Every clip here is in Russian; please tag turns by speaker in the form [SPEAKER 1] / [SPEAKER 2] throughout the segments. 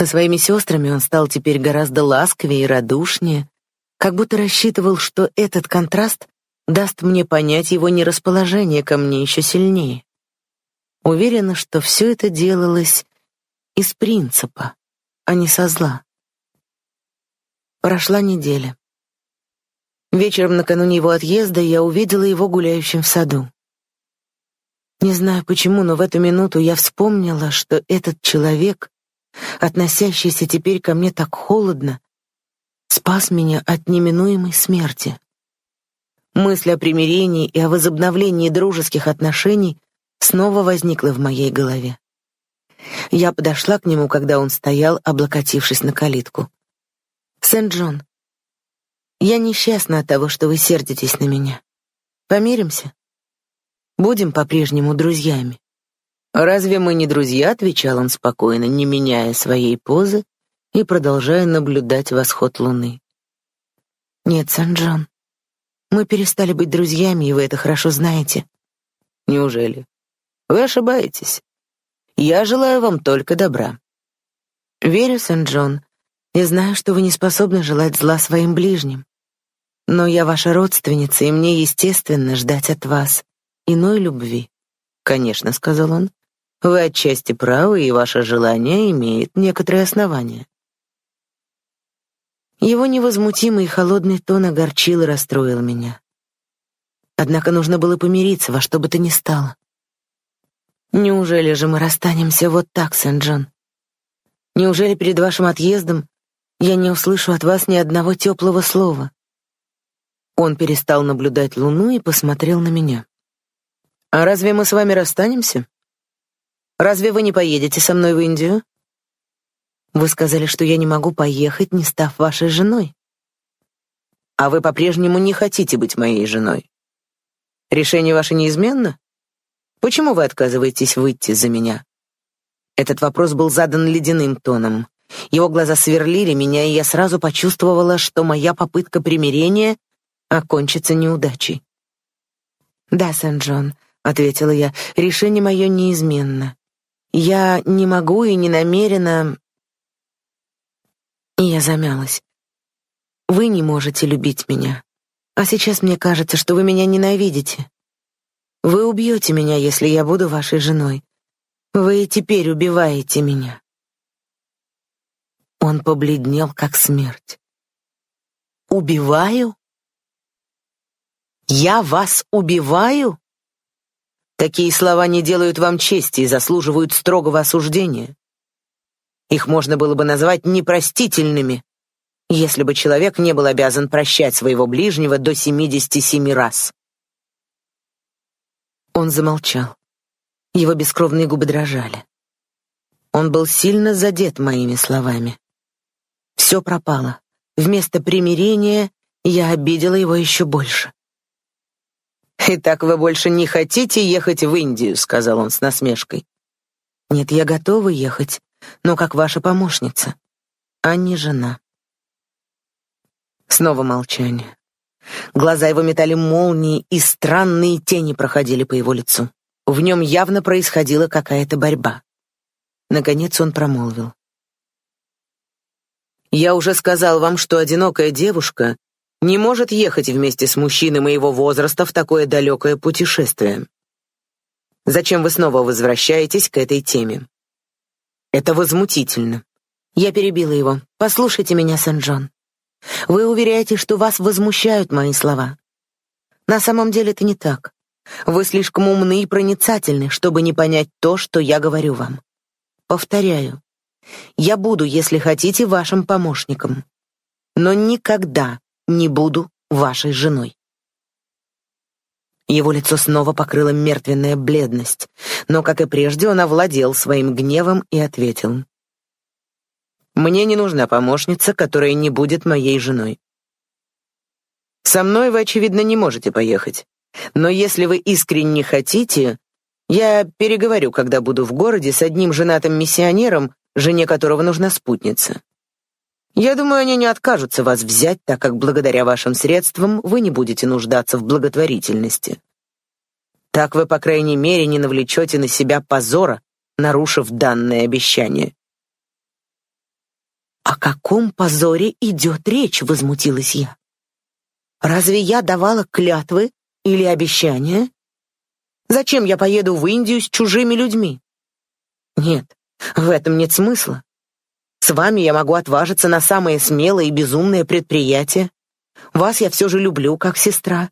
[SPEAKER 1] Со своими сестрами он стал теперь гораздо ласковее и радушнее, как будто рассчитывал, что этот контраст даст мне понять его нерасположение ко мне еще сильнее. Уверена, что все это делалось из принципа, а не со зла. Прошла неделя. Вечером накануне его отъезда я увидела его гуляющим в саду. Не знаю почему, но в эту минуту я вспомнила, что этот человек, относящийся теперь ко мне так холодно, спас меня от неминуемой смерти. Мысль о примирении и о возобновлении дружеских отношений снова возникла в моей голове. Я подошла к нему, когда он стоял, облокотившись на калитку. «Сент-Джон, я несчастна от того, что вы сердитесь на меня. Помиримся? Будем по-прежнему друзьями. Разве мы не друзья, отвечал он спокойно, не меняя своей позы и продолжая наблюдать восход луны. Нет, Сан-Джон. Мы перестали быть друзьями, и вы это хорошо знаете. Неужели? Вы ошибаетесь. Я желаю вам только добра. Верю, Сан-Джон, и знаю, что вы не способны желать зла своим ближним. Но я ваша родственница, и мне естественно ждать от вас иной любви. Конечно, сказал он. Вы отчасти правы, и ваше желание имеет некоторые основания. Его невозмутимый и холодный тон огорчил и расстроил меня. Однако нужно было помириться во что бы то ни стало. Неужели же мы расстанемся вот так, Сен-Джон? Неужели перед вашим отъездом я не услышу от вас ни одного теплого слова? Он перестал наблюдать луну и посмотрел на меня. А разве мы с вами расстанемся? Разве вы не поедете со мной в Индию? Вы сказали, что я не могу поехать, не став вашей женой. А вы по-прежнему не хотите быть моей женой. Решение ваше неизменно? Почему вы отказываетесь выйти за меня? Этот вопрос был задан ледяным тоном. Его глаза сверлили меня, и я сразу почувствовала, что моя попытка примирения окончится неудачей. «Да, Сен-Джон», — ответила я, — «решение мое неизменно. Я не могу и не намерена...» И я замялась. «Вы не можете любить меня, а сейчас мне кажется, что вы меня ненавидите. Вы убьете меня, если я буду вашей женой. Вы и теперь убиваете меня». Он побледнел, как смерть. «Убиваю?» Я вас убиваю? Такие слова не делают вам чести и заслуживают строгого осуждения. Их можно было бы назвать непростительными, если бы человек не был обязан прощать своего ближнего до 77 раз. Он замолчал. Его бескровные губы дрожали. Он был сильно задет моими словами. Все пропало. Вместо примирения я обидела его еще больше. «Итак, вы больше не хотите ехать в Индию», — сказал он с насмешкой. «Нет, я готова ехать, но как ваша помощница, а не жена». Снова молчание. Глаза его метали молнии, и странные тени проходили по его лицу. В нем явно происходила какая-то борьба. Наконец он промолвил. «Я уже сказал вам, что одинокая девушка не может ехать вместе с мужчиной моего возраста в такое далекое путешествие. Зачем вы снова возвращаетесь к этой теме? Это возмутительно. Я перебила его. Послушайте меня, Сен-Джон. Вы уверяете, что вас возмущают мои слова. На самом деле это не так. Вы слишком умны и проницательны, чтобы не понять то, что я говорю вам. Повторяю. Я буду, если хотите, вашим помощником. Но никогда не буду вашей женой. Его лицо снова покрыла мертвенная бледность, но, как и прежде, он овладел своим гневом и ответил. «Мне не нужна помощница, которая не будет моей женой. Со мной вы, очевидно, не можете поехать. Но если вы искренне хотите, я переговорю, когда буду в городе с одним женатым миссионером, жене которого нужна спутница. Я думаю, они не откажутся вас взять, так как благодаря вашим средствам вы не будете нуждаться в благотворительности. Так вы, по крайней мере, не навлечете на себя позора, нарушив данное обещание. каком позоре идет речь?» — возмутилась я. «Разве я давала клятвы или обещания? Зачем я поеду в Индию с чужими людьми? Нет, в этом нет смысла. С вами я могу отважиться на самые смелые и безумные предприятия. Вас я все же люблю, как сестра.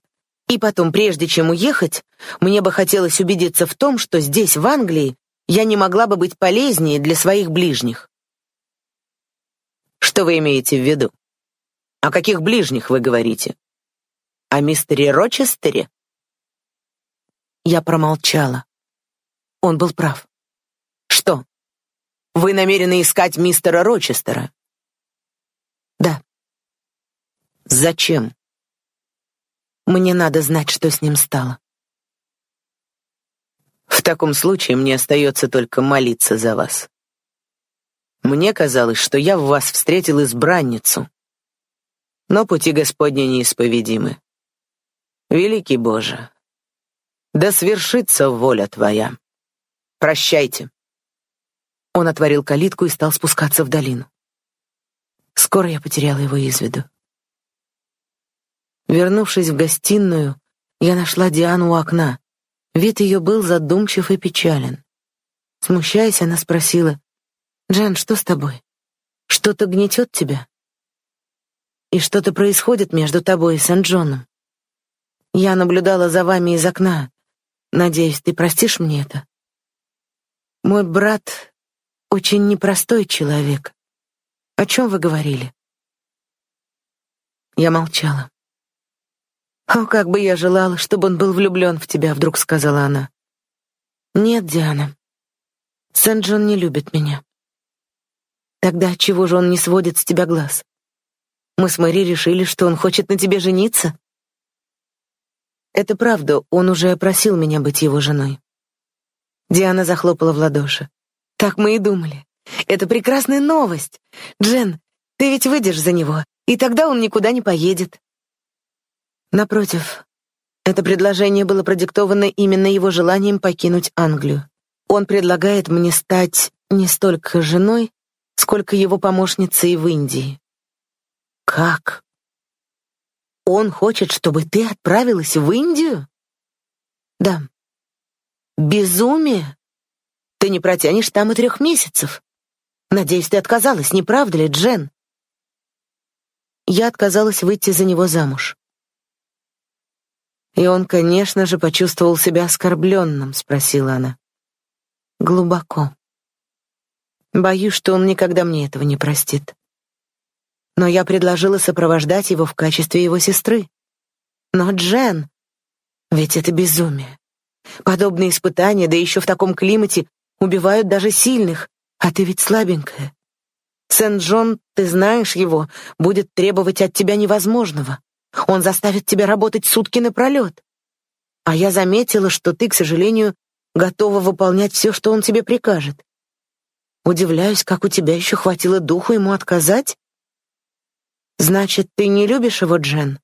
[SPEAKER 1] И потом, прежде чем уехать, мне бы хотелось убедиться в том, что здесь, в Англии, я не могла бы быть полезнее для своих ближних. Что вы имеете в виду? О каких ближних вы говорите? О мистере Рочестере? Я промолчала. Он был прав. Что? Вы намерены искать мистера Рочестера? Да. Зачем? Мне надо знать, что с ним стало. В таком случае мне остается только молиться за вас. Мне казалось, что я в вас встретил избранницу. Но пути Господни неисповедимы. Великий Боже, да свершится воля Твоя. Прощайте. Он отворил калитку и стал спускаться в долину. Скоро я потеряла его из виду. Вернувшись в гостиную, я нашла Диану у окна. Вид ее был задумчив и печален. Смущаясь, она спросила, «Джен, что с тобой? Что-то гнетет тебя? И что-то происходит между тобой и Сент-Джоном? Я наблюдала за вами из окна. Надеюсь, ты простишь мне это? Мой брат очень непростой человек. О чем вы говорили?» Я молчала. «О, как бы я желала, чтобы он был влюблен в тебя», — вдруг сказала она. «Нет, Диана, Сент-Джон не любит меня». «Тогда чего же он не сводит с тебя глаз? Мы с Мэри решили, что он хочет на тебе жениться». «Это правда, он уже просил меня быть его женой». Диана захлопала в ладоши. «Так мы и думали. Это прекрасная новость. Джен, ты ведь выйдешь за него, и тогда он никуда не поедет». Напротив, это предложение было продиктовано именно его желанием покинуть Англию. Он предлагает мне стать не столько женой, сколько его помощницей в Индии. Как? Он хочет, чтобы ты отправилась в Индию? Да. Безумие? Ты не протянешь там и трех месяцев. Надеюсь, ты отказалась, не правда ли, Джен? Я отказалась выйти за него замуж. И он, конечно же, почувствовал себя оскорбленным, спросила она. Глубоко. Боюсь, что он никогда мне этого не простит. Но я предложила сопровождать его в качестве его сестры. Но Джен, ведь это безумие. Подобные испытания, да еще в таком климате, убивают даже сильных, а ты ведь слабенькая. Сент-Джон, ты знаешь его, будет требовать от тебя невозможного. Он заставит тебя работать сутки напролет. А я заметила, что ты, к сожалению, готова выполнять все, что он тебе прикажет. Удивляюсь, как у тебя еще хватило духу ему отказать? Значит, ты не любишь его, Джен?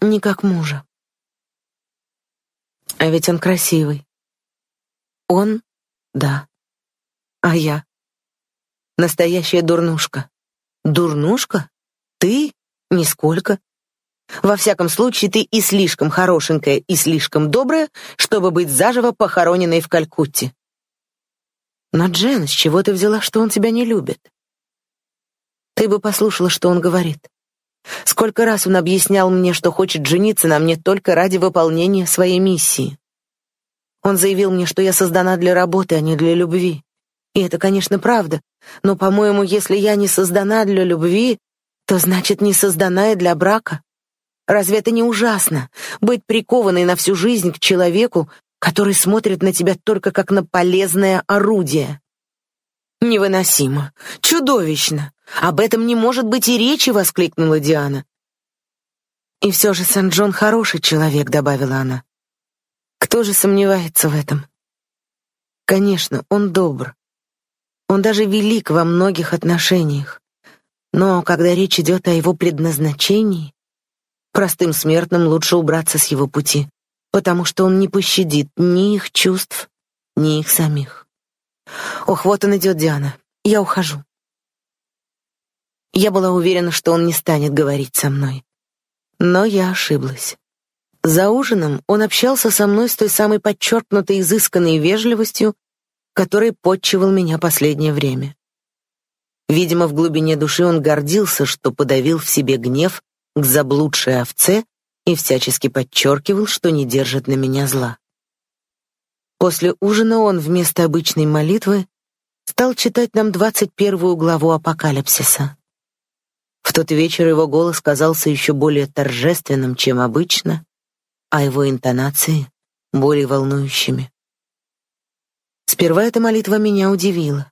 [SPEAKER 1] Не как мужа. А ведь он красивый. Он? Да. А я? Настоящая дурнушка. Дурнушка? Ты? Нисколько. Во всяком случае, ты и слишком хорошенькая, и слишком добрая, чтобы быть заживо похороненной в Калькутте. Но, Джен, с чего ты взяла, что он тебя не любит? Ты бы послушала, что он говорит. Сколько раз он объяснял мне, что хочет жениться на мне только ради выполнения своей миссии. Он заявил мне, что я создана для работы, а не для любви. И это, конечно, правда, но, по-моему, если я не создана для любви, то значит не создана и для брака. Разве это не ужасно быть прикованной на всю жизнь к человеку, который смотрит на тебя только как на полезное орудие? Невыносимо, чудовищно. Об этом не может быть и речи, воскликнула Диана. И все же Сан-Джон хороший человек, добавила она. Кто же сомневается в этом? Конечно, он добр. Он даже велик во многих отношениях. Но когда речь идет о его предназначении, простым смертным лучше убраться с его пути, потому что он не пощадит ни их чувств, ни их самих. Ох, вот он идет, Диана. Я ухожу. Я была уверена, что он не станет говорить со мной. Но я ошиблась. За ужином он общался со мной с той самой подчеркнутой изысканной вежливостью, которой подчивал меня последнее время. Видимо, в глубине души он гордился, что подавил в себе гнев к заблудшей овце и всячески подчеркивал, что не держит на меня зла. После ужина он вместо обычной молитвы стал читать нам двадцать первую главу Апокалипсиса. В тот вечер его голос казался еще более торжественным, чем обычно, а его интонации — более волнующими. Сперва эта молитва меня удивила.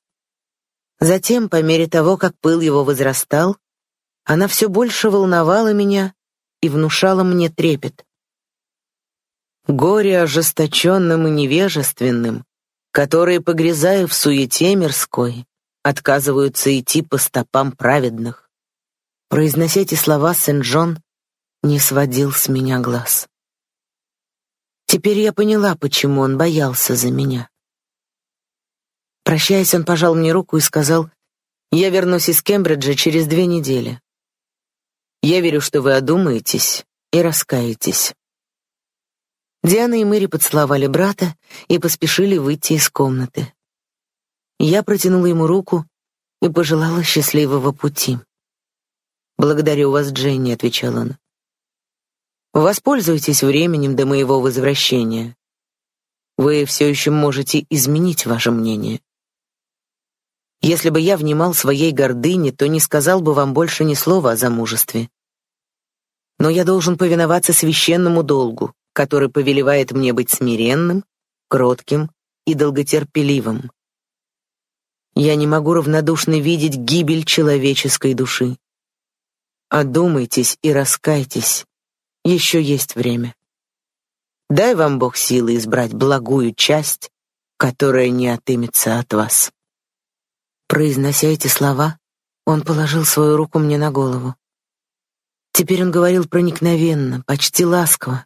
[SPEAKER 1] Затем, по мере того, как пыл его возрастал, она все больше волновала меня и внушала мне трепет. Горе ожесточенным и невежественным, которые, погрязая в суете мирской, отказываются идти по стопам праведных. Произнося эти слова, Сент-Джон не сводил с меня глаз. Теперь я поняла, почему он боялся за меня. Прощаясь, он пожал мне руку и сказал, «Я вернусь из Кембриджа через две недели. Я верю, что вы одумаетесь и раскаетесь». Диана и Мэри поцеловали брата и поспешили выйти из комнаты. Я протянула ему руку и пожелала счастливого пути. «Благодарю вас, Дженни», — отвечал он. «Воспользуйтесь временем до моего возвращения. Вы все еще можете изменить ваше мнение. Если бы я внимал своей гордыне, то не сказал бы вам больше ни слова о замужестве. Но я должен повиноваться священному долгу, который повелевает мне быть смиренным, кротким и долготерпеливым. Я не могу равнодушно видеть гибель человеческой души. Одумайтесь и раскайтесь. Еще есть время. Дай вам Бог силы избрать благую часть, которая не отымется от вас. Произнося эти слова, он положил свою руку мне на голову. Теперь он говорил проникновенно, почти ласково.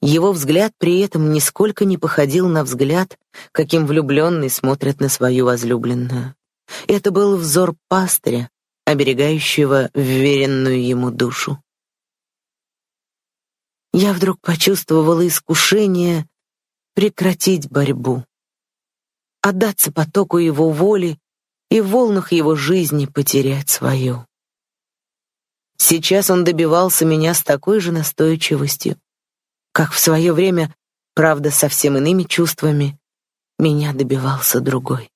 [SPEAKER 1] Его взгляд при этом нисколько не походил на взгляд, каким влюбленные смотрят на свою возлюбленную. Это был взор пастыря, оберегающего вверенную ему душу. Я вдруг почувствовала искушение прекратить борьбу, отдаться потоку его воли и в волнах его жизни потерять свою. Сейчас он добивался меня с такой же настойчивостью, как в свое время, правда, совсем иными чувствами, меня добивался другой.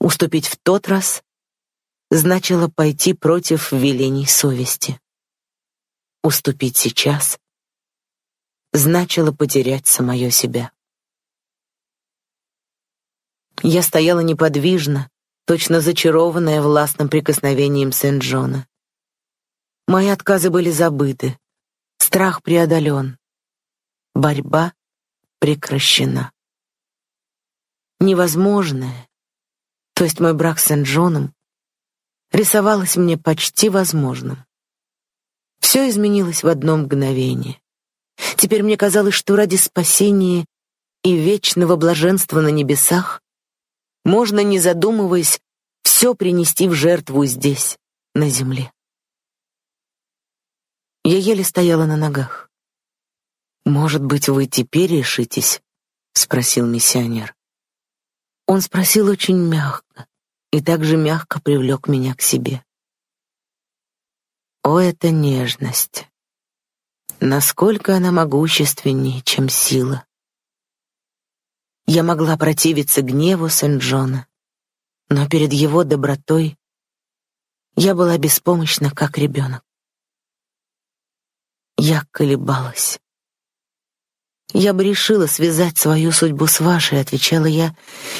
[SPEAKER 1] Уступить в тот раз значило пойти против велений совести. Уступить сейчас значило потерять самое себя. Я стояла неподвижно, точно зачарованная властным прикосновением Сент-Джона. Мои отказы были забыты, страх преодолен, борьба прекращена. Невозможное, то есть мой брак с Сент-Джоном, рисовалось мне почти возможным. Все изменилось в одно мгновение. Теперь мне казалось, что ради спасения и вечного блаженства на небесах можно, не задумываясь, все принести в жертву здесь, на земле. Я еле стояла на ногах. «Может быть, вы теперь решитесь?» — спросил миссионер. Он спросил очень мягко и также мягко привлек меня к себе. О, эта нежность! Насколько она могущественнее, чем сила! Я могла противиться гневу Сент-Джона, но перед его добротой я была беспомощна, как ребенок. Я колебалась. «Я бы решила связать свою судьбу с вашей», — отвечала я,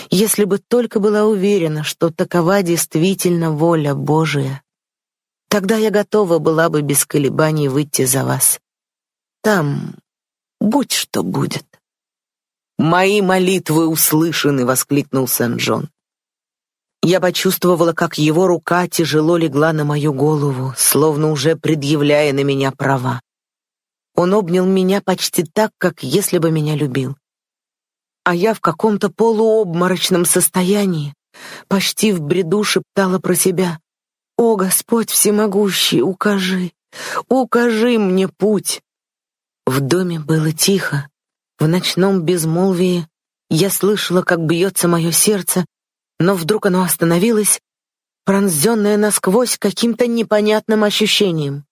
[SPEAKER 1] «если бы только была уверена, что такова действительно воля Божия. Тогда я готова была бы без колебаний выйти за вас. Там будь что будет». «Мои молитвы услышаны!» — воскликнул Сен-Джон. Я почувствовала, как его рука тяжело легла на мою голову, словно уже предъявляя на меня права. Он обнял меня почти так, как если бы меня любил. А я в каком-то полуобморочном состоянии, почти в бреду шептала про себя «О, Господь всемогущий, укажи, укажи мне путь!» В доме было тихо. В ночном безмолвии я слышала, как бьется мое сердце, но вдруг оно остановилось, пронзенное насквозь каким-то непонятным ощущением.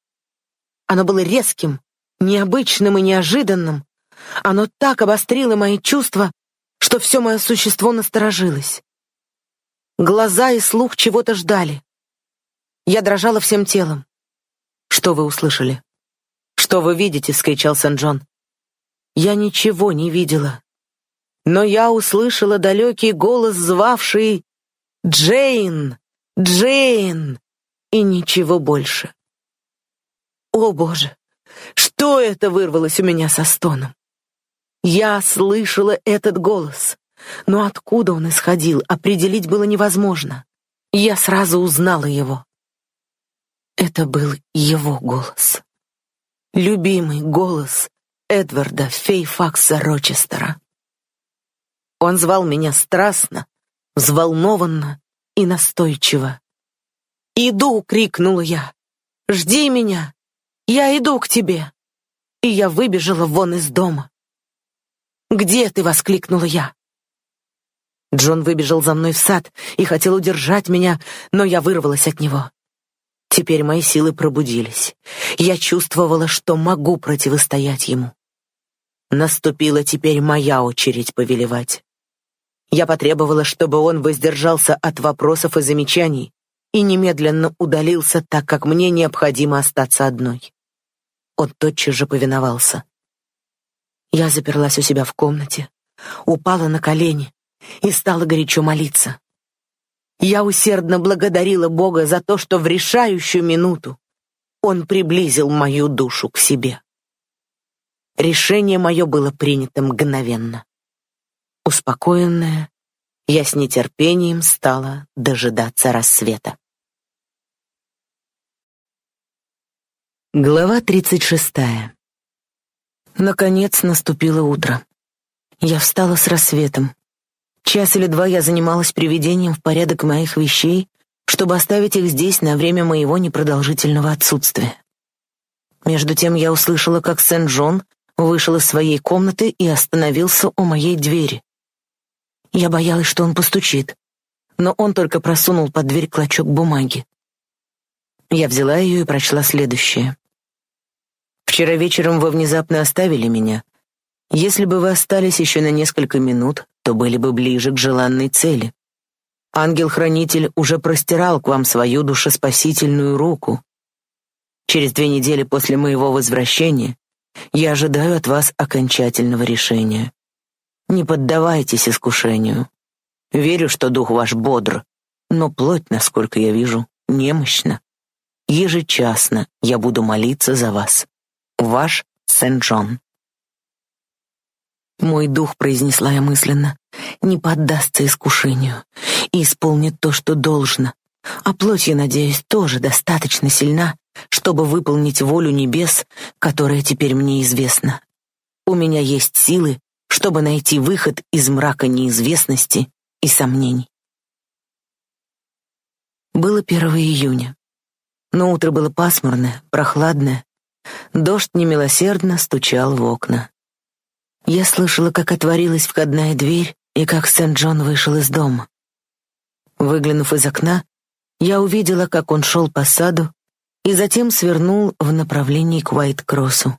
[SPEAKER 1] Оно было резким, необычным и неожиданным. Оно так обострило мои чувства, что все мое существо насторожилось. Глаза и слух чего-то ждали. Я дрожала всем телом. «Что вы услышали?» «Что вы видите?» — вскричал Сен-Джон. Я ничего не видела. Но я услышала далекий голос, звавший «Джейн! Джейн!» и ничего больше. О, Боже! Что это вырвалось у меня со стоном? Я слышала этот голос, но откуда он исходил, определить было невозможно. Я сразу узнала его. Это был его голос. Любимый голос Эдварда Фейфакса Рочестера. Он звал меня страстно, взволнованно и настойчиво. «Иду!» — крикнула я. «Жди меня! Я иду к тебе!» И я выбежала вон из дома. «Где ты?» — воскликнула я. Джон выбежал за мной в сад и хотел удержать меня, но я вырвалась от него. Теперь мои силы пробудились. Я чувствовала, что могу противостоять ему. Наступила теперь моя очередь повелевать. Я потребовала, чтобы он воздержался от вопросов и замечаний и немедленно удалился, так как мне необходимо остаться одной. Он тотчас же повиновался. Я заперлась у себя в комнате, упала на колени и стала горячо молиться. Я усердно благодарила Бога за то, что в решающую минуту Он приблизил мою душу к себе. Решение мое было принято мгновенно. Успокоенная, я с нетерпением стала дожидаться рассвета. Глава тридцать шестая. Наконец наступило утро. Я встала с рассветом. Час или два я занималась приведением в порядок моих вещей, чтобы оставить их здесь на время моего непродолжительного отсутствия. Между тем я услышала, как Сен-Джон вышел из своей комнаты и остановился у моей двери. Я боялась, что он постучит, но он только просунул под дверь клочок бумаги. Я взяла ее и прочла следующее. «Вчера вечером вы внезапно оставили меня, если бы вы остались еще на несколько минут, то были бы ближе к желанной цели. Ангел-хранитель уже простирал к вам свою душеспасительную руку. Через две недели после моего возвращения я ожидаю от вас окончательного решения. Не поддавайтесь искушению. Верю, что дух ваш бодр, но плоть, насколько я вижу, немощна. Ежечасно я буду молиться за вас. Ваш Сент-Джон. Мой дух, произнесла я мысленно, не поддастся искушению и исполнит то, что должно. А плоть, я надеюсь, тоже достаточно сильна, чтобы выполнить волю небес, которая теперь мне известна. У меня есть силы, чтобы найти выход из мрака неизвестности и сомнений. Было 1 июня. Но утро было пасмурное, прохладное. Дождь немилосердно стучал в окна. Я слышала, как отворилась входная дверь и как Сент-Джон вышел из дома. Выглянув из окна, я увидела, как он шел по саду и затем свернул в направлении к Уайт-Кроссу.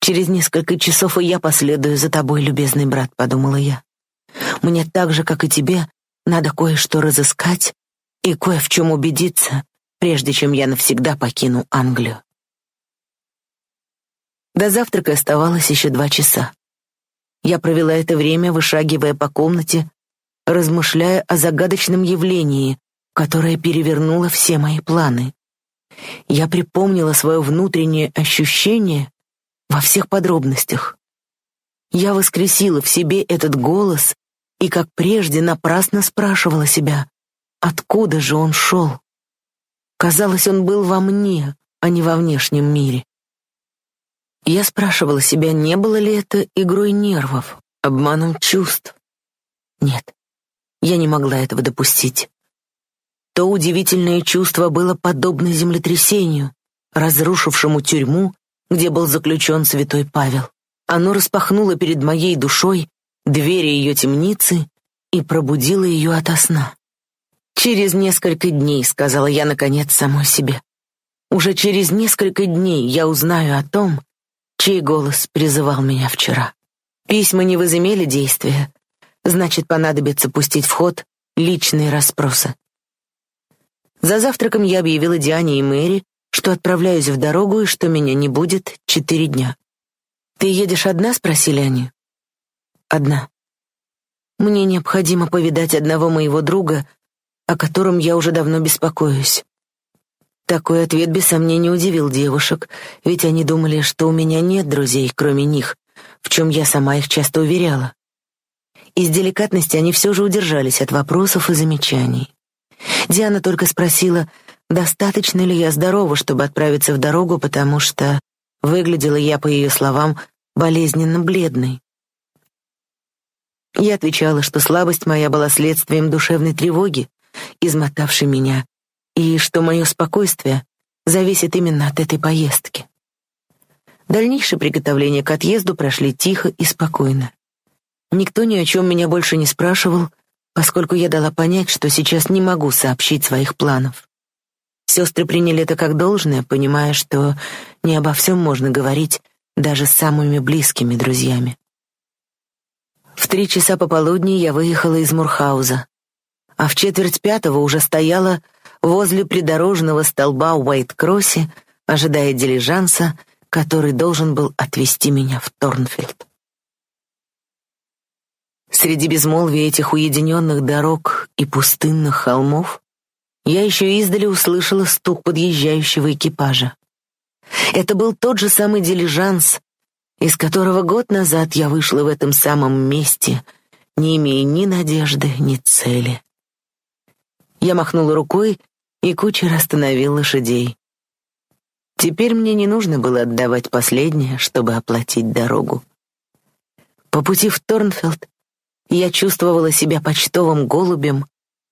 [SPEAKER 1] «Через несколько часов и я последую за тобой, любезный брат», — подумала я. «Мне так же, как и тебе, надо кое-что разыскать и кое в чем убедиться, прежде чем я навсегда покину Англию». До завтрака оставалось еще два часа. Я провела это время, вышагивая по комнате, размышляя о загадочном явлении, которое перевернуло все мои планы. Я припомнила свое внутреннее ощущение во всех подробностях. Я воскресила в себе этот голос и, как прежде, напрасно спрашивала себя, откуда же он шел. Казалось, он был во мне, а не во внешнем мире. Я спрашивала себя, не было ли это игрой нервов, обманом чувств. Нет, я не могла этого допустить. То удивительное чувство было подобно землетрясению, разрушившему тюрьму, где был заключен святой Павел. Оно распахнуло перед моей душой двери ее темницы и пробудило ее ото сна. «Через несколько дней», — сказала я наконец самой себе. «Уже через несколько дней я узнаю о том, чей голос призывал меня вчера. Письма не возымели действия, значит, понадобится пустить в ход личные расспросы. За завтраком я объявила Диане и Мэри, что отправляюсь в дорогу и что меня не будет четыре дня. «Ты едешь одна?» — спросили они. «Одна. Мне необходимо повидать одного моего друга, о котором я уже давно беспокоюсь». Такой ответ без сомнения удивил девушек, ведь они думали, что у меня нет друзей, кроме них, в чем я сама их часто уверяла. Из деликатности они все же удержались от вопросов и замечаний. Диана только спросила, достаточно ли я здорова, чтобы отправиться в дорогу, потому что выглядела я, по ее словам, болезненно бледной. Я отвечала, что слабость моя была следствием душевной тревоги, измотавшей меня, и что мое спокойствие зависит именно от этой поездки. Дальнейшие приготовления к отъезду прошли тихо и спокойно. Никто ни о чем меня больше не спрашивал, поскольку я дала понять, что сейчас не могу сообщить своих планов. Сестры приняли это как должное, понимая, что не обо всем можно говорить даже с самыми близкими друзьями. В три часа пополудни я выехала из Мурхауза, а в четверть пятого уже стояла возле придорожного столба Уайт-Кроссе, ожидая дилижанса, который должен был отвезти меня в Торнфилд. Среди безмолвия этих уединенных дорог и пустынных холмов я еще издали услышала стук подъезжающего экипажа. Это был тот же самый дилижанс, из которого год назад я вышла в этом самом месте, не имея ни надежды, ни цели. Я махнула рукой, и кучер остановил лошадей. Теперь мне не нужно было отдавать последнее, чтобы оплатить дорогу. По пути в Торнфилд я чувствовала себя почтовым голубем,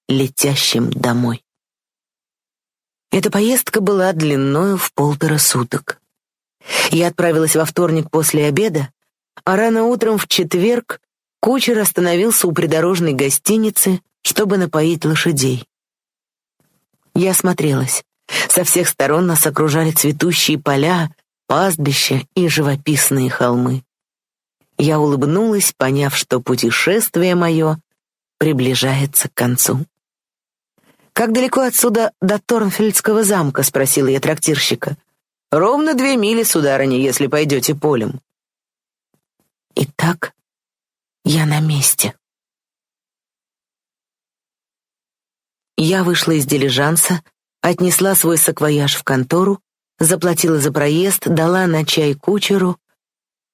[SPEAKER 1] летящим домой. Эта поездка была длиною в полтора суток. Я отправилась во вторник после обеда, а рано утром в четверг кучер остановился у придорожной гостиницы, чтобы напоить лошадей. Я осмотрелась. Со всех сторон нас окружали цветущие поля, пастбища и живописные холмы. Я улыбнулась, поняв, что путешествие мое приближается к концу. «Как далеко отсюда до Торнфельдского замка?» — спросила я трактирщика. «Ровно две мили, сударыня, если пойдете полем». Итак, я на месте. Я вышла из дилижанса, отнесла свой саквояж в контору, заплатила за проезд, дала на чай кучеру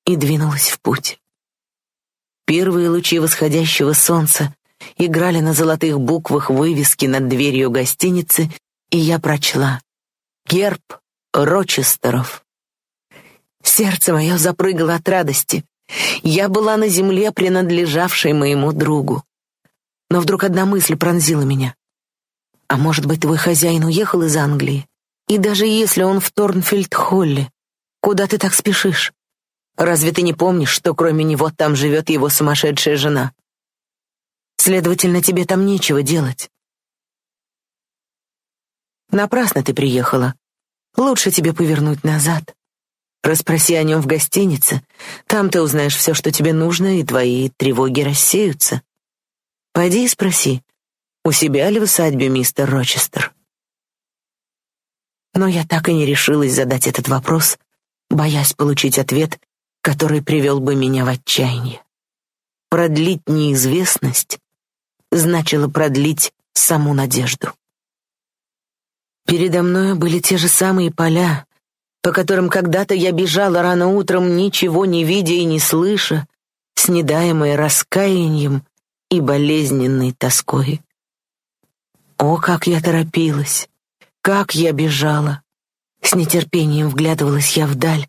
[SPEAKER 1] и двинулась в путь. Первые лучи восходящего солнца играли на золотых буквах вывески над дверью гостиницы, и я прочла «Герб Рочестеров». Сердце мое запрыгало от радости. Я была на земле, принадлежавшей моему другу. Но вдруг одна мысль пронзила меня. А может быть, твой хозяин уехал из Англии? И даже если он в Торнфилд-Холле, куда ты так спешишь? Разве ты не помнишь, что кроме него там живет его сумасшедшая жена? Следовательно, тебе там нечего делать. Напрасно ты приехала. Лучше тебе повернуть назад. Расспроси о нем в гостинице. Там ты узнаешь все, что тебе нужно, и твои тревоги рассеются. Пойди и спроси, у себя ли в усадьбе мистер Рочестер? Но я так и не решилась задать этот вопрос, боясь получить ответ, который привел бы меня в отчаяние. Продлить неизвестность значило продлить саму надежду. Передо мной были те же самые поля, по которым когда-то я бежала рано утром, ничего не видя и не слыша, снедаемая раскаянием и болезненной тоской. О, как я торопилась! Как я бежала! С нетерпением вглядывалась я вдаль,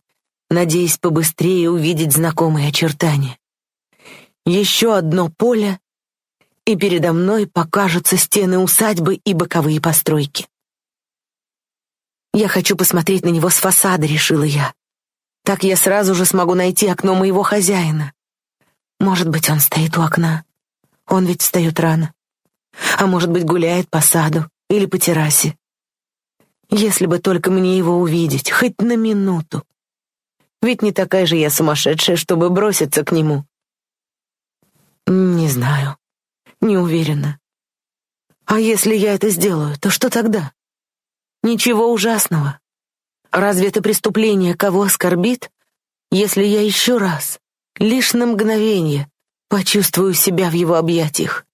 [SPEAKER 1] надеясь побыстрее увидеть знакомые очертания. Еще одно поле, и передо мной покажутся стены усадьбы и боковые постройки. Я хочу посмотреть на него с фасада, решила я. Так я сразу же смогу найти окно моего хозяина. Может быть, он стоит у окна. Он ведь встает рано. А может быть, гуляет по саду или по террасе. Если бы только мне его увидеть, хоть на минуту. Ведь не такая же я сумасшедшая, чтобы броситься к нему. Не знаю. Не уверена. А если я это сделаю, то что тогда? Ничего ужасного. Разве это преступление кого оскорбит, если я еще раз, лишь на мгновение, почувствую себя в его объятиях?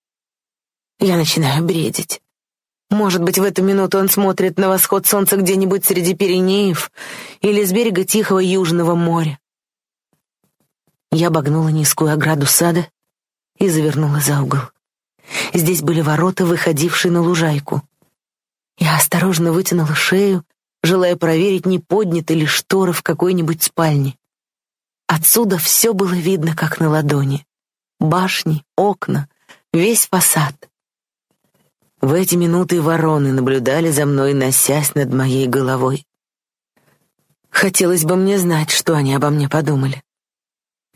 [SPEAKER 1] Я начинаю бредить. Может быть, в эту минуту он смотрит на восход солнца где-нибудь среди Пиренеев или с берега тихого Южного моря. Я обогнула низкую ограду сада и завернула за угол. Здесь были ворота, выходившие на лужайку. Я осторожно вытянула шею, желая проверить, не подняты ли шторы в какой-нибудь спальне. Отсюда все было видно, как на ладони. Башни, окна, весь фасад. В эти минуты вороны наблюдали за мной, носясь над моей головой. Хотелось бы мне знать, что они обо мне подумали.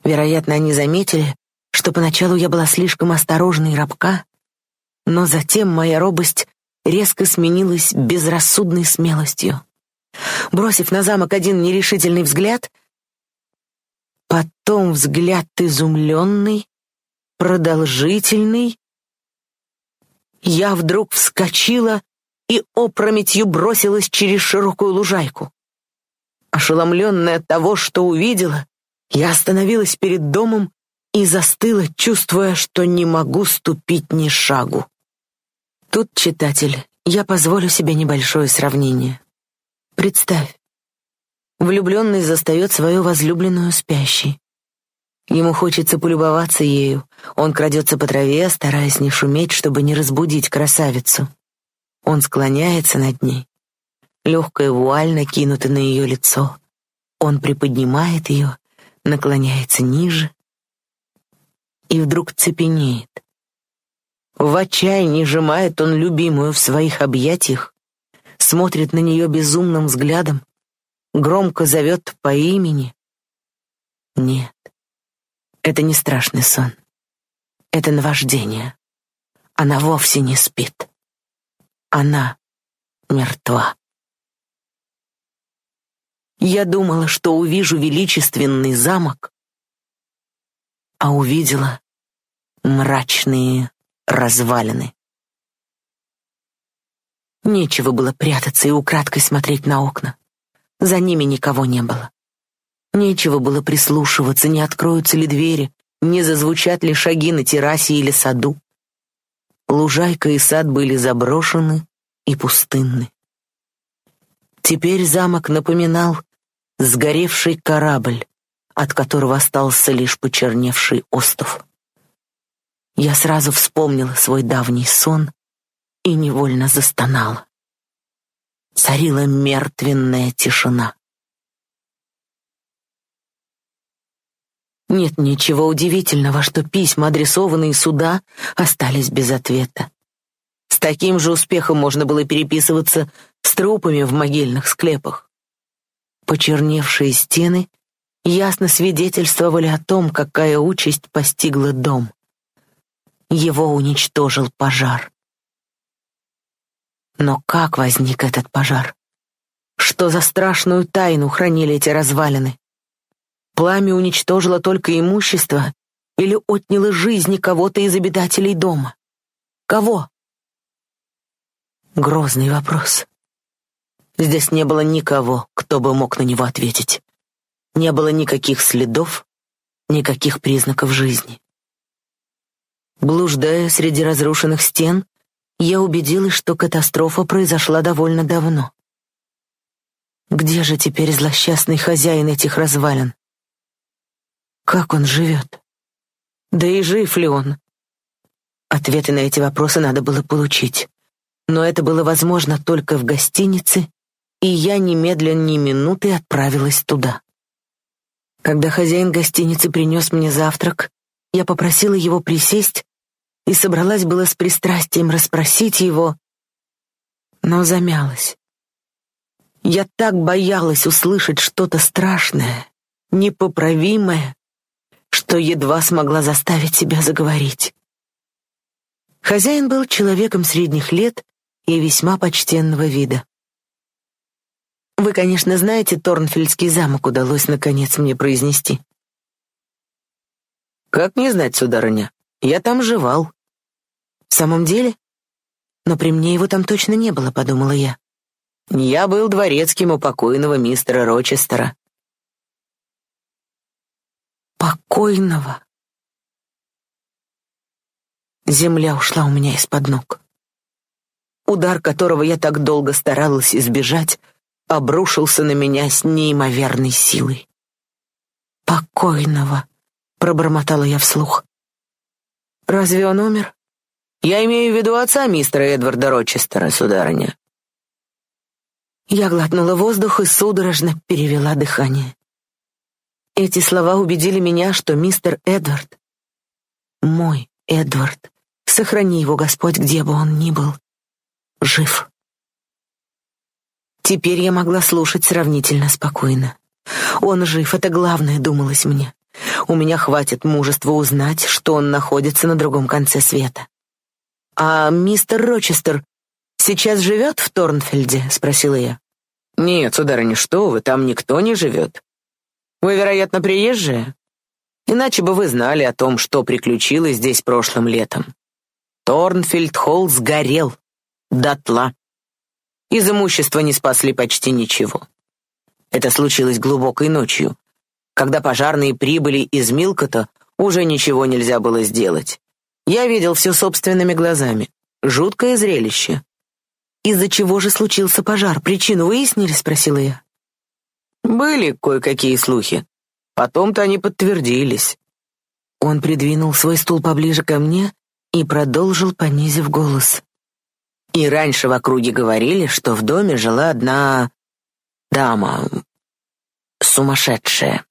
[SPEAKER 1] Вероятно, они заметили, что поначалу я была слишком осторожна и робка, но затем моя робость резко сменилась безрассудной смелостью. Бросив на замок один нерешительный взгляд, потом взгляд изумленный, продолжительный, я вдруг вскочила и опрометью бросилась через широкую лужайку. Ошеломленная от того, что увидела, я остановилась перед домом и застыла, чувствуя, что не могу ступить ни шагу. Тут, читатель, я позволю себе небольшое сравнение. Представь, влюбленный застает свою возлюбленную спящей. Ему хочется полюбоваться ею. Он крадется по траве, стараясь не шуметь, чтобы не разбудить красавицу. Он склоняется над ней. Легкая вуаль накинута на ее лицо. Он приподнимает ее, наклоняется ниже и вдруг цепенеет. В отчаянии сжимает он любимую в своих объятиях, смотрит на нее безумным взглядом, громко зовет по имени. Нет, это не страшный сон. Это наваждение. Она вовсе не спит. Она мертва. Я думала, что увижу величественный замок, а увидела мрачные развалины. Нечего было прятаться и украдкой смотреть на окна. За ними никого не было. Нечего было прислушиваться, не откроются ли двери, не зазвучат ли шаги на террасе или саду. Лужайка и сад были заброшены и пустынны. Теперь замок напоминал сгоревший корабль, от которого остался лишь почерневший остов. Я сразу вспомнила свой давний сон и невольно застонала. Царила мертвенная тишина. Нет ничего удивительного, что письма, адресованные сюда, остались без ответа. С таким же успехом можно было переписываться с трупами в могильных склепах. Почерневшие стены ясно свидетельствовали о том, какая участь постигла дом. Его уничтожил пожар. Но как возник этот пожар? Что за страшную тайну хранили эти развалины? Пламя уничтожило только имущество или отняло жизни кого-то из обитателей дома? Кого? Грозный вопрос. Здесь не было никого, кто бы мог на него ответить. Не было никаких следов, никаких признаков жизни. Блуждая среди разрушенных стен, я убедилась, что катастрофа произошла довольно давно. Где же теперь злосчастный хозяин этих развалин? Как он живет? Да и жив ли он? Ответы на эти вопросы надо было получить. Но это было возможно только в гостинице, и я немедленно ни минуты отправилась туда. Когда хозяин гостиницы принес мне завтрак, я попросила его присесть и собралась было с пристрастием расспросить его, но замялась. Я так боялась услышать что-то страшное, непоправимое, что едва смогла заставить себя заговорить. Хозяин был человеком средних лет и весьма почтенного вида. Вы, конечно, знаете, Торнфельдский замок удалось наконец мне произнести.
[SPEAKER 2] Как не знать, сударыня? Я там жевал.
[SPEAKER 1] В самом деле? Но при мне его там точно не было, подумала я.
[SPEAKER 2] Я был дворецким у покойного мистера Рочестера.
[SPEAKER 1] Покойного. Земля ушла у меня из-под ног. Удар, которого я так долго старалась избежать, обрушился на меня с неимоверной силой. Покойного, пробормотала я вслух. Разве он умер?
[SPEAKER 2] Я имею в виду отца мистера Эдварда Рочестера, сударыня.
[SPEAKER 1] Я глотнула воздух и судорожно перевела дыхание. Эти слова убедили меня, что мистер Эдвард, мой Эдвард, сохрани его Господь, где бы он ни был, жив. Теперь я могла слушать сравнительно спокойно. Он жив, это главное, думалось мне. У меня хватит мужества узнать, что он находится на другом конце света. А мистер Рочестер сейчас живет в Торнфельде, спросила я.
[SPEAKER 2] Нет, сударыня, что вы, там никто не живет. Вы, вероятно, приезжие? Иначе бы вы знали о том, что приключилось здесь прошлым летом. Торнфельд-холл сгорел дотла. Из имущества не спасли почти ничего. Это случилось глубокой ночью. Когда пожарные прибыли из Милкота, уже ничего нельзя было сделать. Я видел все собственными глазами. Жуткое зрелище.
[SPEAKER 1] «Из-за чего же случился пожар? Причину выяснили?» — спросила я.
[SPEAKER 2] «Были кое-какие слухи. Потом-то они подтвердились».
[SPEAKER 1] Он придвинул свой стул поближе ко мне и продолжил, понизив голос.
[SPEAKER 2] И раньше в округе говорили, что в доме жила одна дама, сумасшедшая.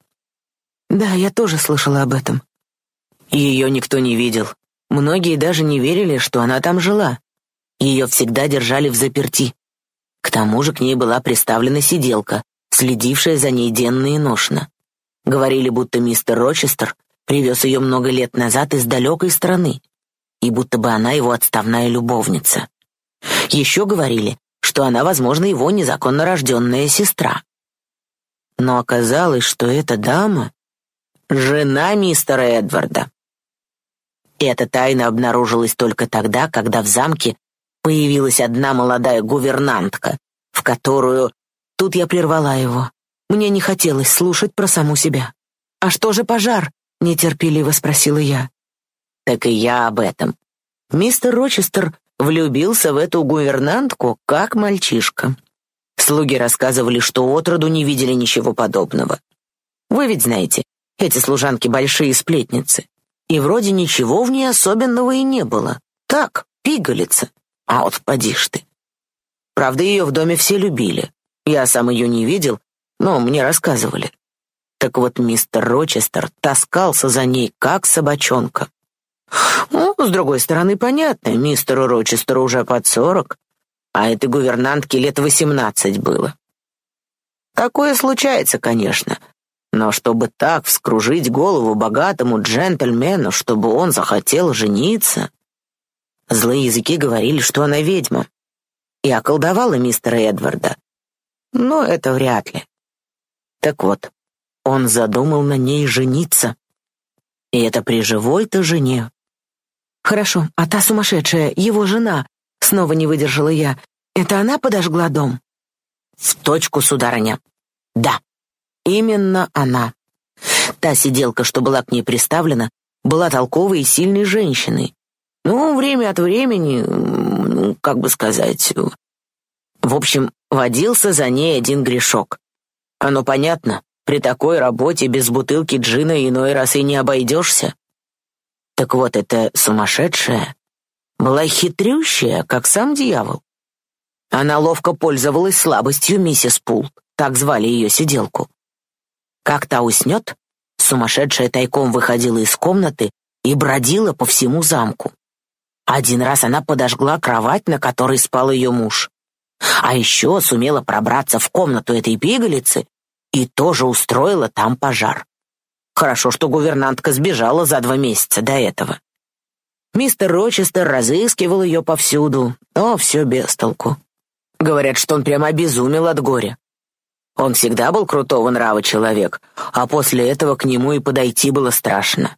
[SPEAKER 1] Да, я тоже слышала об этом.
[SPEAKER 2] Ее никто не видел. Многие даже не верили, что она там жила. Ее всегда держали в заперти. К тому же к ней была приставлена сиделка, следившая за ней денно и ношно. Говорили, будто мистер Рочестер привез ее много лет назад из далекой страны, и будто бы она его отставная любовница. Еще говорили, что она, возможно, его незаконно рожденная сестра. Но оказалось, что эта дама — жена мистера Эдварда. И эта тайна обнаружилась только тогда, когда в замке Появилась одна молодая гувернантка, в которую... Тут я прервала его. Мне не хотелось слушать про саму себя. «А что же пожар?» — нетерпеливо спросила я. «Так и я об этом. Мистер Рочестер влюбился в эту гувернантку, как мальчишка. Слуги рассказывали, что отроду не видели ничего подобного. Вы ведь знаете, эти служанки большие сплетницы. И вроде ничего в ней особенного и не было. Так, пигалица. А вот поди ж ты. Правда, ее в доме все любили. Я сам ее не видел, но мне рассказывали. Так вот, мистер Рочестер таскался за ней, как собачонка. Ну, с другой стороны, понятно, мистеру Рочестеру уже под сорок, а этой гувернантке лет восемнадцать было. Такое случается, конечно, но чтобы так вскружить голову богатому джентльмену, чтобы он захотел жениться... Злые языки говорили, что она ведьма. И околдовала мистера Эдварда. Но это вряд ли. Так вот, он задумал на ней жениться. И это при живой-то жене.
[SPEAKER 1] Хорошо, а та сумасшедшая, его жена, снова не выдержала я. Это она подожгла дом?
[SPEAKER 2] В точку, сударыня. Да, именно она. Та сиделка, что была к ней приставлена, была толковой и сильной женщиной. Ну, время от времени, ну, как бы сказать... В общем, водился за ней один грешок. Оно понятно, при такой работе без бутылки джина иной раз и не обойдешься. Так вот, эта сумасшедшая была хитрющая, как сам дьявол. Она ловко пользовалась слабостью миссис Пул, так звали ее сиделку. Как та уснет, сумасшедшая тайком выходила из комнаты и бродила по всему замку. Один раз она подожгла кровать, на которой спал ее муж. А еще сумела пробраться в комнату этой пигалицы и тоже устроила там пожар. Хорошо, что гувернантка сбежала за два месяца до этого. Мистер Рочестер разыскивал ее повсюду, но все без толку. Говорят, что он прямо обезумел от горя. Он всегда был крутого нрава человек, а после этого к нему и подойти было страшно.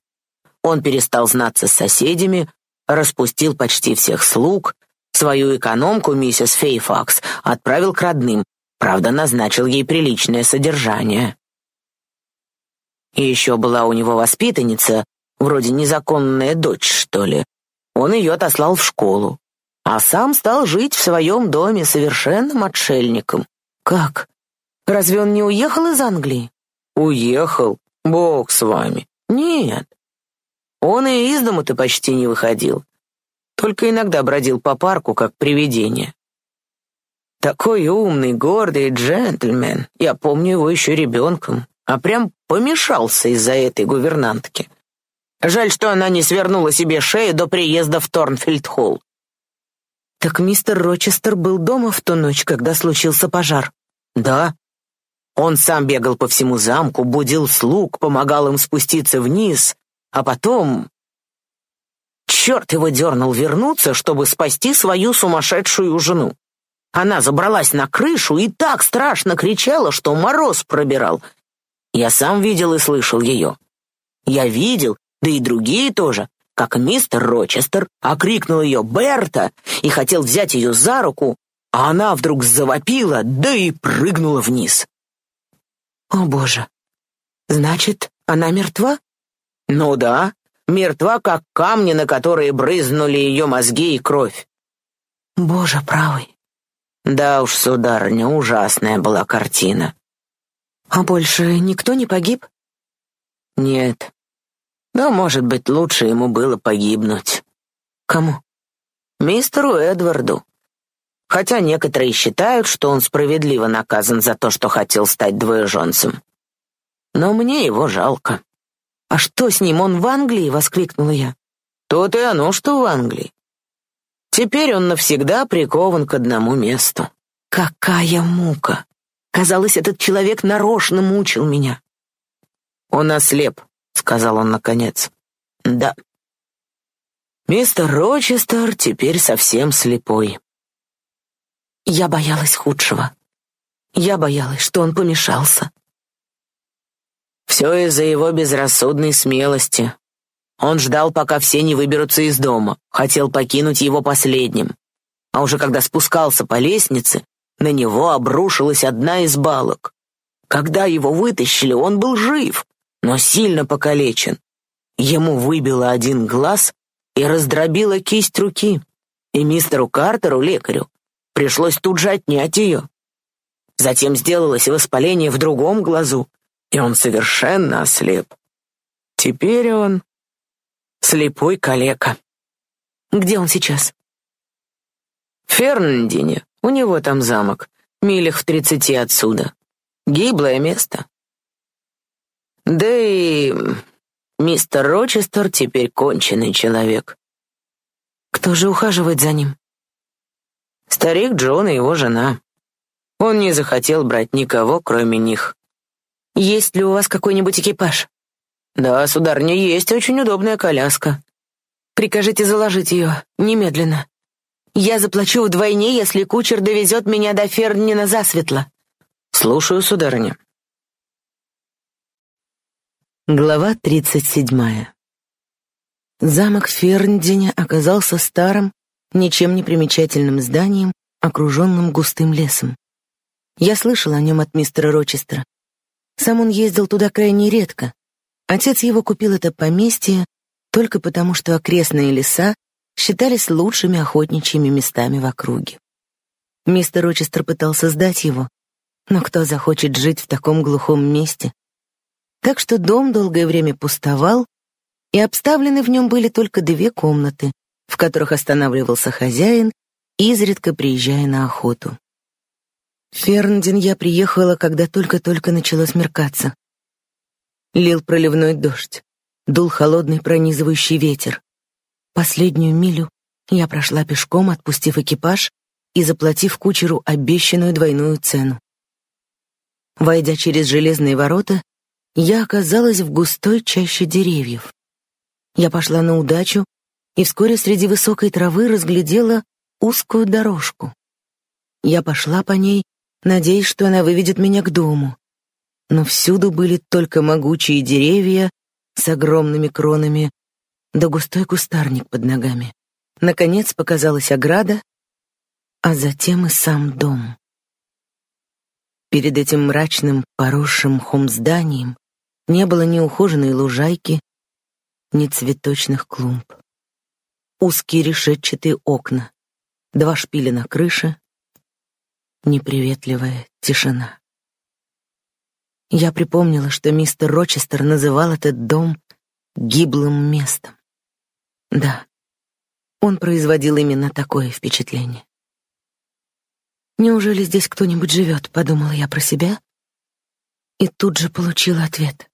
[SPEAKER 2] Он перестал знаться с соседями, распустил почти всех слуг, свою экономку, миссис Фейфакс, отправил к родным, правда, назначил ей приличное содержание. И еще была у него воспитанница, вроде незаконная дочь, что ли. Он ее отослал в школу, а сам стал жить в своем доме совершенным отшельником. Как? Разве он не уехал из Англии? Уехал. Бог с вами. Нет. Он и из дому-то почти не выходил. Только иногда бродил по парку, как привидение. Такой умный, гордый джентльмен. Я помню его еще ребенком, а прям помешался из-за этой гувернантки. Жаль, что она не свернула себе шею до приезда в Торнфилд-холл.
[SPEAKER 1] Так мистер Рочестер был дома в ту ночь, когда случился пожар?
[SPEAKER 2] Да. Он сам бегал по всему замку, будил слуг, помогал им спуститься вниз, а потом... Черт его дернул вернуться, чтобы спасти свою сумасшедшую жену. Она забралась на крышу и так страшно кричала, что мороз пробирал. Я сам видел и слышал ее. Я видел, да и другие тоже, как мистер Рочестер окрикнул ее «Берта!» и хотел взять ее за руку, а она вдруг завопила, да и прыгнула вниз.
[SPEAKER 1] «О, Боже! Значит, она мертва?»
[SPEAKER 2] «Ну да, мертва, как камни, на которые брызнули ее мозги и кровь».
[SPEAKER 1] «Боже правый!»
[SPEAKER 2] «Да уж, сударыня, ужасная была картина».
[SPEAKER 1] «А больше никто не погиб?»
[SPEAKER 2] «Нет, но, может быть, лучше ему было погибнуть.
[SPEAKER 1] Кому?
[SPEAKER 2] Мистеру Эдварду. Хотя некоторые считают, что он справедливо наказан за то, что хотел стать двоеженцем. Но мне его жалко.
[SPEAKER 1] «А что с ним, он в Англии?» — воскликнула я.
[SPEAKER 2] «То-то и оно, что в Англии. Теперь он навсегда прикован к одному месту».
[SPEAKER 1] «Какая мука! Казалось, этот человек нарочно мучил меня».
[SPEAKER 2] «Он ослеп», — сказал он наконец. «Да». «Мистер Рочестер теперь совсем слепой».
[SPEAKER 1] Я боялась худшего. Я боялась, что он помешался.
[SPEAKER 2] Все из-за его безрассудной смелости. Он ждал, пока все не выберутся из дома, хотел покинуть его последним. А уже когда спускался по лестнице, на него обрушилась одна из балок. Когда его вытащили, он был жив, но сильно покалечен. Ему выбило один глаз и раздробило кисть руки, и мистеру Картеру, лекарю, пришлось тут же отнять ее. Затем сделалось воспаление в другом глазу, и он совершенно ослеп. Теперь он слепой калека.
[SPEAKER 1] Где он сейчас?
[SPEAKER 2] В Ферндине. У него там замок, милях в тридцати отсюда. Гиблое место. Да и мистер Рочестер теперь конченый человек.
[SPEAKER 1] Кто же ухаживает за ним?
[SPEAKER 2] Старик Джон и его жена. Он не захотел брать никого, кроме них.
[SPEAKER 1] Есть ли у вас какой-нибудь экипаж?
[SPEAKER 2] Да, сударыня, есть очень удобная коляска.
[SPEAKER 1] Прикажите заложить ее немедленно. Я заплачу вдвойне, если кучер довезет меня до Фернина засветло.
[SPEAKER 2] Слушаю, сударыня.
[SPEAKER 1] Глава 37. Замок Ферндине оказался старым, ничем не примечательным зданием, окруженным густым лесом. Я слышал о нем от мистера Рочестера. Сам он ездил туда крайне редко. Отец его купил это поместье только потому, что окрестные леса считались лучшими охотничьими местами в округе. Мистер Рочестер пытался сдать его, но кто захочет жить в таком глухом месте, так что дом долгое время пустовал, и обставлены в нем были только две комнаты, в которых останавливался хозяин, изредка приезжая на охоту. Ферндин я приехала, когда только-только начало смеркаться. Лил проливной дождь, дул холодный пронизывающий ветер. Последнюю милю Я прошла пешком, отпустив экипаж и заплатив кучеру обещанную двойную цену. Войдя через железные ворота, я оказалась в густой чаще деревьев. Я пошла на удачу и вскоре среди высокой травы разглядела узкую дорожку. Я пошла по ней, надеясь, что она выведет меня к дому. Но всюду были только могучие деревья с огромными кронами, да густой кустарник под ногами. Наконец показалась ограда, а затем и сам дом. Перед этим мрачным, поросшим мхом зданием не было ни ухоженной лужайки, ни цветочных клумб. Узкие решетчатые окна, два шпиля на крыше, неприветливая тишина. Я припомнила, что мистер Рочестер называл этот дом гиблым местом. Да, он производил именно такое впечатление. «Неужели здесь кто-нибудь живет?» — подумала я про себя. И тут же получила ответ.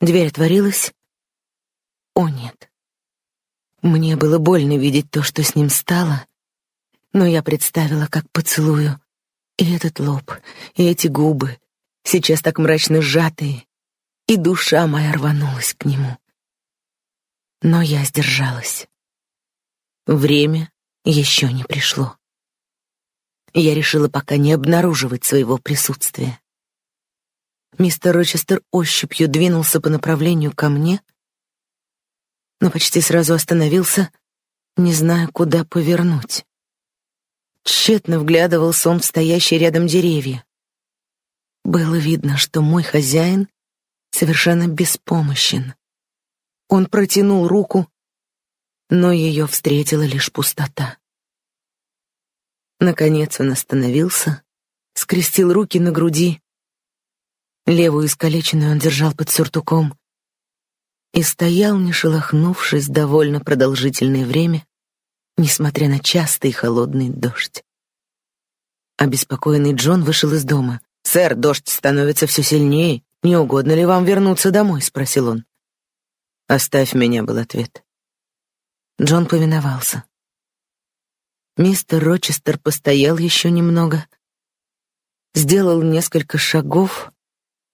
[SPEAKER 1] Дверь отворилась. О, нет. Мне было больно видеть то, что с ним стало, но я представила, как поцелую и этот лоб, и эти губы, сейчас так мрачно сжатые, и душа моя рванулась к нему. Но я сдержалась. Время еще не пришло. Я решила пока не обнаруживать своего присутствия. Мистер Рочестер ощупью двинулся по направлению ко мне, но почти сразу остановился, не зная, куда повернуть. Тщетно вглядывался он в стоящие рядом деревья. Было видно, что мой хозяин совершенно беспомощен. Он протянул руку, но ее встретила лишь пустота. Наконец он остановился, скрестил руки на груди. Левую искалеченную он держал под сюртуком и стоял, не шелохнувшись, довольно продолжительное время, несмотря на частый холодный дождь. Обеспокоенный Джон вышел из дома. «Сэр, дождь становится все сильнее. Не угодно ли вам вернуться домой?» — спросил он. «Оставь меня», — был ответ. Джон повиновался. Мистер Рочестер постоял еще немного, сделал несколько шагов,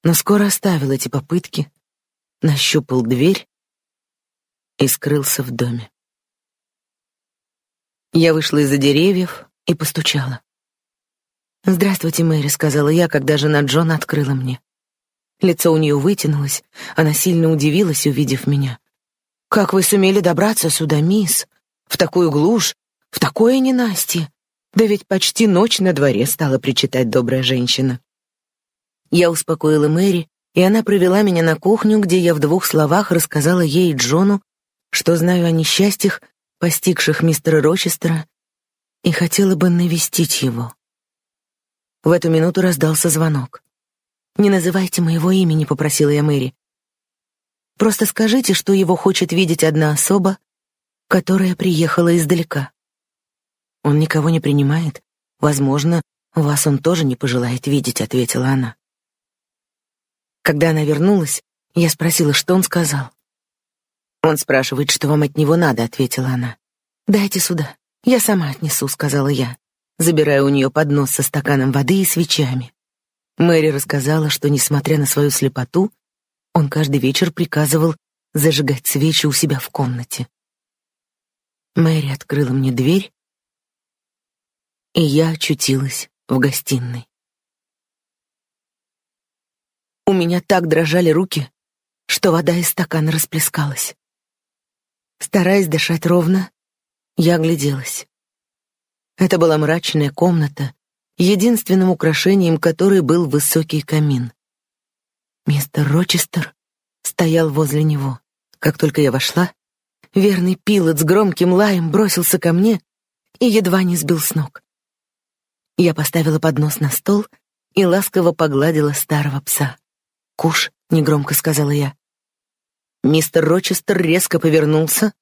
[SPEAKER 1] но скоро оставил эти попытки, нащупал дверь и скрылся в доме. Я вышла из-за деревьев и постучала. «Здравствуйте, Мэри», — сказала я, когда жена Джона открыла мне. Лицо у нее вытянулось, она сильно удивилась, увидев меня. Как вы сумели добраться сюда, мисс? В такую глушь, в такое ненастье? Да ведь почти ночь на дворе стала причитать добрая женщина. Я успокоила Мэри, и она провела меня на кухню, где я в двух словах рассказала ей и Джону, что знаю о несчастьях, постигших мистера Рочестера, и хотела бы навестить его. В эту минуту раздался звонок. «Не называйте моего имени», — попросила я Мэри. Просто скажите, что его хочет видеть одна особа, которая приехала издалека. Он никого не принимает. Возможно, вас он тоже не пожелает видеть, ответила она. Когда она вернулась, я спросила, что он сказал. Он спрашивает, что вам от него надо, ответила она. Дайте сюда. Я сама отнесу, сказала я, забирая у нее поднос со стаканом воды и свечами. Мэри рассказала, что несмотря на свою слепоту, он каждый вечер приказывал зажигать свечи у себя в комнате. Мэри открыла мне дверь, и я очутилась в гостиной. У меня так дрожали руки, что вода из стакана расплескалась. Стараясь дышать ровно, я огляделась. Это была мрачная комната, единственным украшением которой был высокий камин. Мистер Рочестер стоял возле него. Как только я вошла, верный пилот с громким лаем бросился ко мне и едва не сбил с ног. Я поставила поднос на стол и ласково погладила старого пса. «Куш», — негромко сказала я. Мистер Рочестер резко повернулся,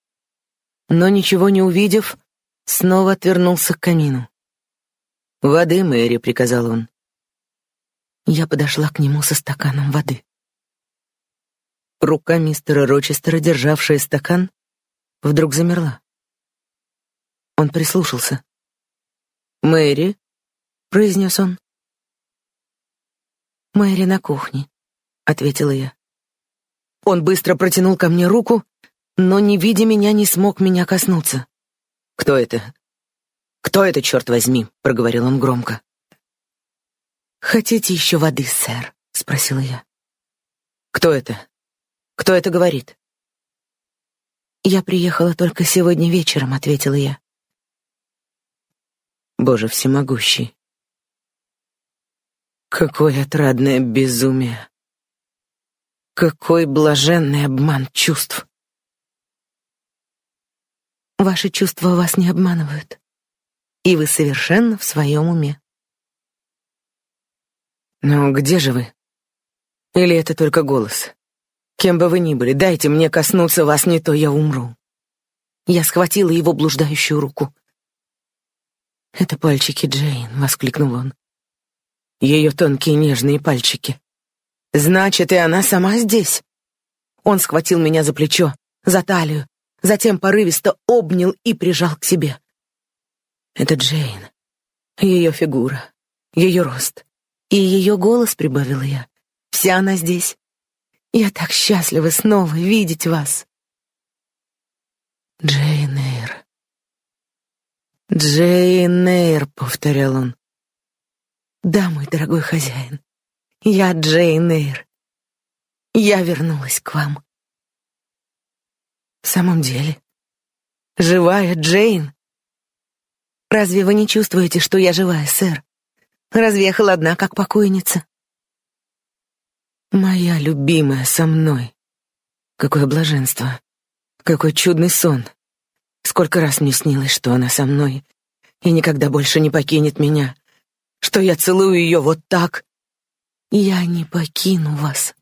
[SPEAKER 1] но, ничего не увидев, снова отвернулся к камину. «Воды, Мэри», — приказал он. Я подошла к нему со стаканом воды. Рука мистера Рочестера, державшая стакан, вдруг замерла. Он прислушался. «Мэри?» — произнес он. «Мэри на кухне», — ответила я. Он быстро протянул ко мне руку, но, не видя меня, не смог меня коснуться.
[SPEAKER 2] «Кто это? Кто это, черт возьми?» — проговорил он громко.
[SPEAKER 1] «Хотите еще воды, сэр?» — спросила я.
[SPEAKER 2] «Кто это? Кто это говорит?»
[SPEAKER 1] «Я приехала только сегодня вечером», — ответила я.
[SPEAKER 2] Боже всемогущий. Какое отрадное безумие. Какой блаженный обман чувств.
[SPEAKER 1] Ваши чувства вас не обманывают, и вы совершенно в своем уме.
[SPEAKER 2] Но где же вы? Или это только голос? Кем бы вы ни были, дайте мне коснуться вас, не то я умру.
[SPEAKER 1] Я схватила его блуждающую руку. «Это пальчики Джейн», — воскликнул он.
[SPEAKER 2] «Ее тонкие нежные пальчики. Значит, и она сама здесь.
[SPEAKER 1] Он схватил меня за плечо, за талию, затем порывисто обнял и прижал к себе. Это Джейн. Ее фигура, ее рост. И ее голос, прибавила я. Вся она здесь. Я так счастлива снова видеть вас. Джейн Эйр. Джейн Эйр, повторял он. Да, мой дорогой хозяин. Я Джейн Эйр. Я вернулась к вам. В самом деле, живая Джейн. Разве вы не чувствуете, что я живая, сэр? Разве я холодна, как покойница? Моя любимая со мной. Какое блаженство. Какой чудный сон. Сколько раз мне снилось, что она со мной и никогда больше не покинет меня, что я целую ее вот так, «Я не покину вас».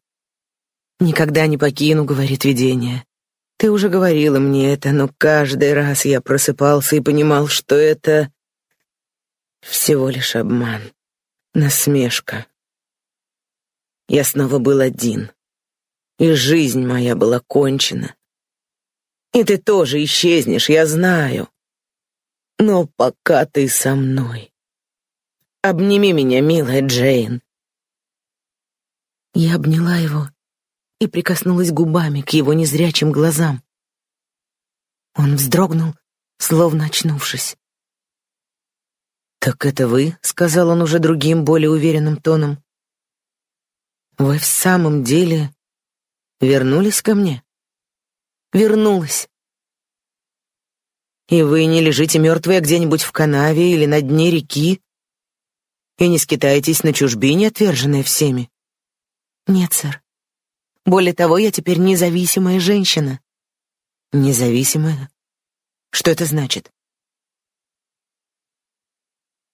[SPEAKER 1] «Никогда не покину», — говорит видение. «Ты уже говорила мне это, но каждый раз я просыпался и понимал, что это всего лишь обман, насмешка. Я снова был один, и жизнь моя была кончена. И ты тоже исчезнешь, я знаю. Но пока ты со мной. Обними меня, милая Джейн. Я обняла его и прикоснулась губами к его незрячим глазам. Он вздрогнул, словно очнувшись. «Так это вы?» — сказал он уже другим, более уверенным тоном. «Вы в самом деле вернулись ко мне?» «Вернулась». «И вы не лежите мертвые где-нибудь в канаве или на дне реки? И не скитаетесь на чужбине, отверженной всеми?» Нет, сэр. Более того, я теперь независимая женщина. Независимая? Что это значит?